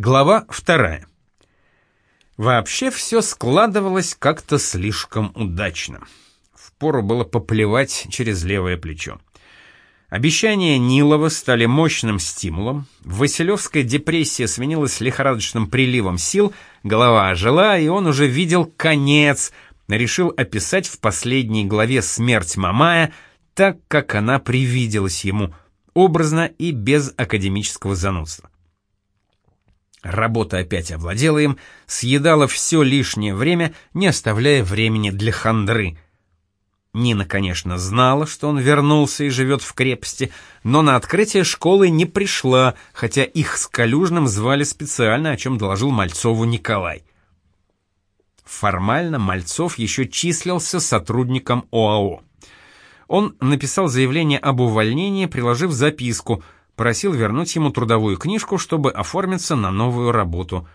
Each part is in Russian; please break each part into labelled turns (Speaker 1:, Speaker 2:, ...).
Speaker 1: Глава вторая. Вообще все складывалось как-то слишком удачно. Впору было поплевать через левое плечо. Обещания Нилова стали мощным стимулом, Василевская депрессия сменилась лихорадочным приливом сил, голова ожила, и он уже видел конец, решил описать в последней главе смерть Мамая так, как она привиделась ему, образно и без академического занудства. Работа опять овладела им, съедала все лишнее время, не оставляя времени для хандры. Нина, конечно, знала, что он вернулся и живет в крепости, но на открытие школы не пришла, хотя их с Калюжным звали специально, о чем доложил Мальцову Николай. Формально Мальцов еще числился сотрудником ОАО. Он написал заявление об увольнении, приложив записку – просил вернуть ему трудовую книжку, чтобы оформиться на новую работу.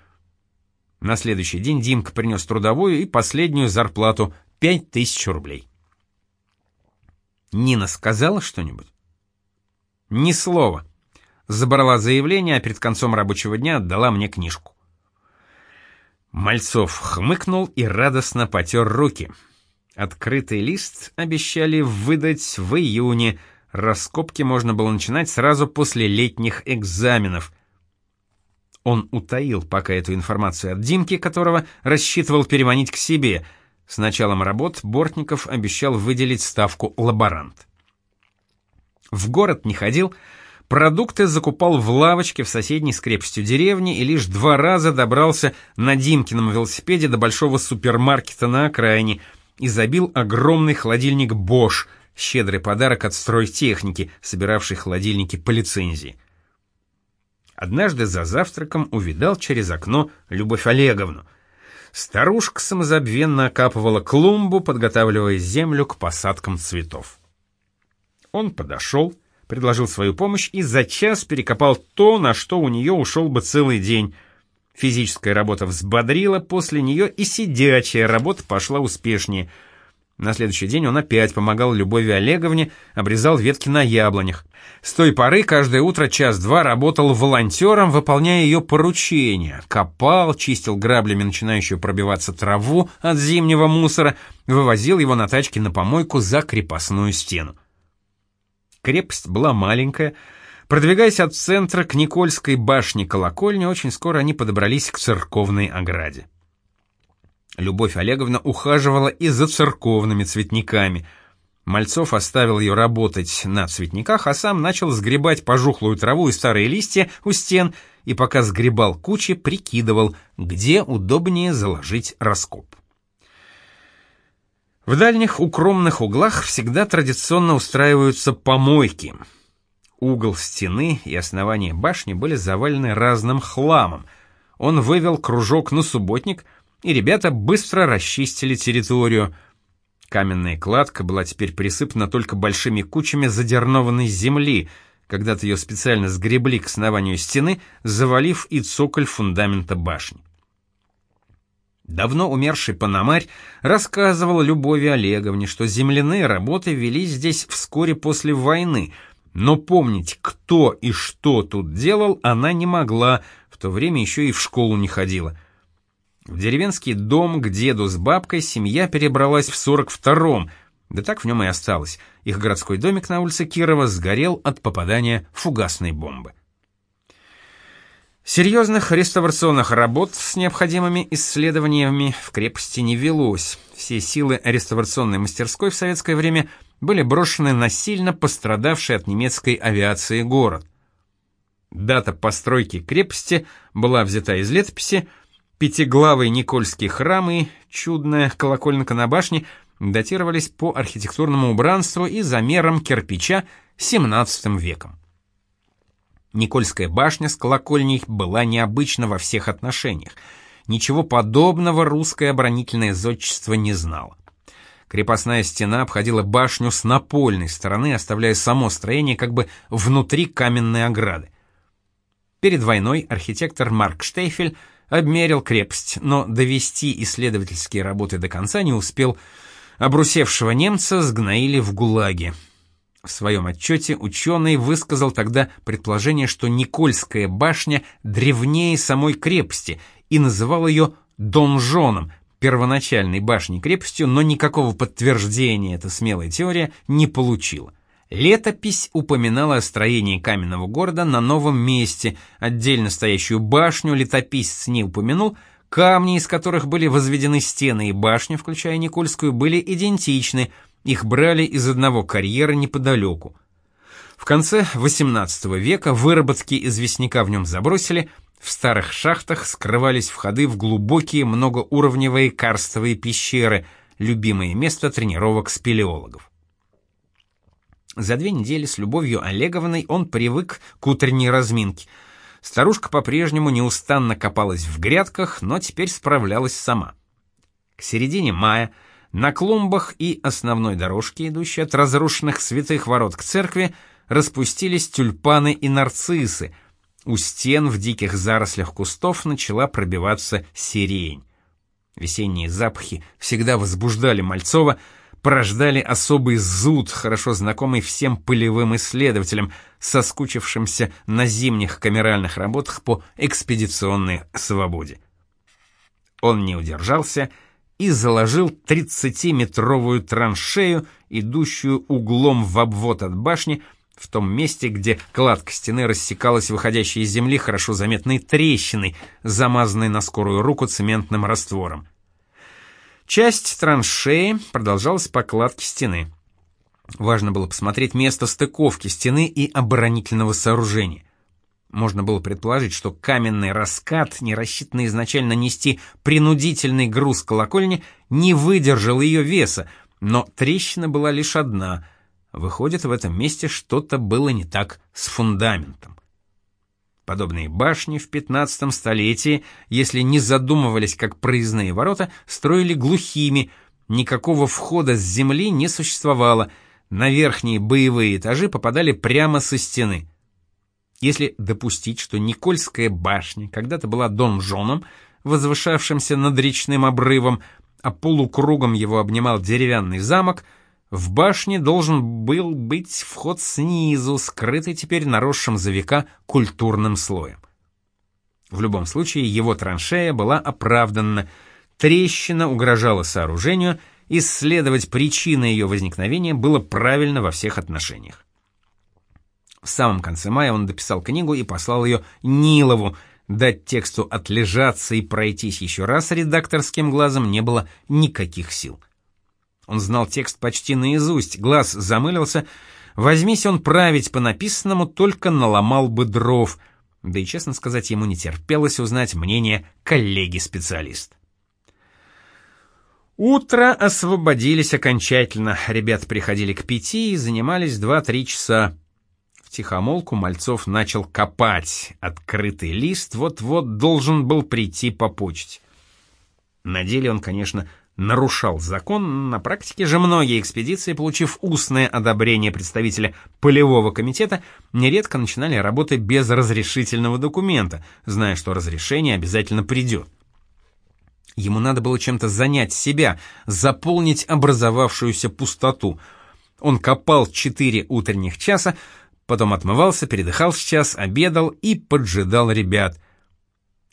Speaker 1: На следующий день Димка принес трудовую и последнюю зарплату — пять тысяч рублей. Нина сказала что-нибудь? Ни слова. Забрала заявление, а перед концом рабочего дня отдала мне книжку. Мальцов хмыкнул и радостно потер руки. Открытый лист обещали выдать в июне — Раскопки можно было начинать сразу после летних экзаменов. Он утаил пока эту информацию от Димки, которого рассчитывал переманить к себе. С началом работ Бортников обещал выделить ставку лаборант. В город не ходил, продукты закупал в лавочке в соседней с крепостью деревни и лишь два раза добрался на Димкином велосипеде до большого супермаркета на окраине и забил огромный холодильник Bosch — щедрый подарок от стройтехники, собиравшей холодильники по лицензии. Однажды за завтраком увидал через окно Любовь Олеговну. Старушка самозабвенно окапывала клумбу, подготавливая землю к посадкам цветов. Он подошел, предложил свою помощь и за час перекопал то, на что у нее ушел бы целый день. Физическая работа взбодрила, после нее и сидячая работа пошла успешнее — на следующий день он опять помогал Любови Олеговне, обрезал ветки на яблонях. С той поры каждое утро час-два работал волонтером, выполняя ее поручения. Копал, чистил граблями начинающую пробиваться траву от зимнего мусора, вывозил его на тачке на помойку за крепостную стену. Крепость была маленькая. Продвигаясь от центра к Никольской башне колокольни, очень скоро они подобрались к церковной ограде. Любовь Олеговна ухаживала и за церковными цветниками. Мальцов оставил ее работать на цветниках, а сам начал сгребать пожухлую траву и старые листья у стен, и пока сгребал кучи, прикидывал, где удобнее заложить раскоп. В дальних укромных углах всегда традиционно устраиваются помойки. Угол стены и основание башни были завалены разным хламом. Он вывел кружок на субботник — и ребята быстро расчистили территорию. Каменная кладка была теперь присыпана только большими кучами задернованной земли, когда-то ее специально сгребли к основанию стены, завалив и цоколь фундамента башни. Давно умерший Пономарь рассказывал Любови Олеговне, что земляные работы велись здесь вскоре после войны, но помнить, кто и что тут делал, она не могла, в то время еще и в школу не ходила. В деревенский дом к деду с бабкой семья перебралась в 42-м, да так в нем и осталось. Их городской домик на улице Кирова сгорел от попадания фугасной бомбы. Серьезных реставрационных работ с необходимыми исследованиями в крепости не велось. Все силы реставрационной мастерской в советское время были брошены на сильно пострадавший от немецкой авиации город. Дата постройки крепости была взята из летописи – Пятиглавый Никольский храм и чудная колокольнка на башне датировались по архитектурному убранству и замерам кирпича XVII веком. Никольская башня с колокольней была необычна во всех отношениях. Ничего подобного русское оборонительное зодчество не знало. Крепостная стена обходила башню с напольной стороны, оставляя само строение как бы внутри каменной ограды. Перед войной архитектор Марк Штейфель обмерил крепость, но довести исследовательские работы до конца не успел. Обрусевшего немца сгноили в ГУЛАГе. В своем отчете ученый высказал тогда предположение, что Никольская башня древнее самой крепости и называл ее донжоном, первоначальной башней-крепостью, но никакого подтверждения эта смелая теория не получила. Летопись упоминала о строении каменного города на новом месте, отдельно стоящую башню летописец не упомянул, камни, из которых были возведены стены и башня, включая Никольскую, были идентичны, их брали из одного карьера неподалеку. В конце XVIII века выработки известняка в нем забросили, в старых шахтах скрывались входы в глубокие многоуровневые карстовые пещеры, любимое место тренировок спелеологов. За две недели с Любовью Олеговной он привык к утренней разминке. Старушка по-прежнему неустанно копалась в грядках, но теперь справлялась сама. К середине мая на клумбах и основной дорожке, идущей от разрушенных святых ворот к церкви, распустились тюльпаны и нарциссы. У стен в диких зарослях кустов начала пробиваться сирень. Весенние запахи всегда возбуждали Мальцова, порождали особый зуд, хорошо знакомый всем полевым исследователям, соскучившимся на зимних камеральных работах по экспедиционной свободе. Он не удержался и заложил 30-метровую траншею, идущую углом в обвод от башни, в том месте, где кладка стены рассекалась выходящей из земли хорошо заметной трещиной, замазанной на скорую руку цементным раствором. Часть траншеи продолжалась по кладке стены. Важно было посмотреть место стыковки стены и оборонительного сооружения. Можно было предположить, что каменный раскат, не рассчитанный изначально нести принудительный груз колокольни, не выдержал ее веса, но трещина была лишь одна. Выходит, в этом месте что-то было не так с фундаментом. Подобные башни в 15 столетии, если не задумывались как проездные ворота, строили глухими, никакого входа с земли не существовало, на верхние боевые этажи попадали прямо со стены. Если допустить, что Никольская башня когда-то была донжоном, возвышавшимся над речным обрывом, а полукругом его обнимал деревянный замок — в башне должен был быть вход снизу, скрытый теперь наросшим за века культурным слоем. В любом случае, его траншея была оправдана, трещина угрожала сооружению, исследовать причины ее возникновения было правильно во всех отношениях. В самом конце мая он дописал книгу и послал ее Нилову, дать тексту отлежаться и пройтись еще раз редакторским глазом не было никаких сил. Он знал текст почти наизусть, глаз замылился. Возьмись он править по написанному, только наломал бы дров. Да и, честно сказать, ему не терпелось узнать мнение коллеги-специалист. Утро освободились окончательно. Ребят приходили к пяти и занимались два-три часа. В тихомолку Мальцов начал копать. Открытый лист вот-вот должен был прийти по почте. На деле он, конечно, нарушал закон, на практике же многие экспедиции, получив устное одобрение представителя полевого комитета, нередко начинали работы без разрешительного документа, зная, что разрешение обязательно придет. Ему надо было чем-то занять себя, заполнить образовавшуюся пустоту. Он копал четыре утренних часа, потом отмывался, передыхал сейчас, обедал и поджидал ребят.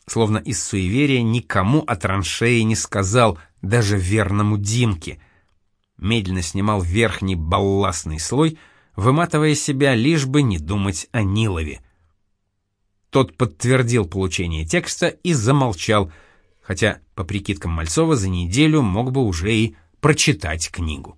Speaker 1: Словно из суеверия никому о траншее не сказал — даже верному Димке. Медленно снимал верхний балластный слой, выматывая себя, лишь бы не думать о Нилове. Тот подтвердил получение текста и замолчал, хотя, по прикидкам Мальцова, за неделю мог бы уже и прочитать книгу.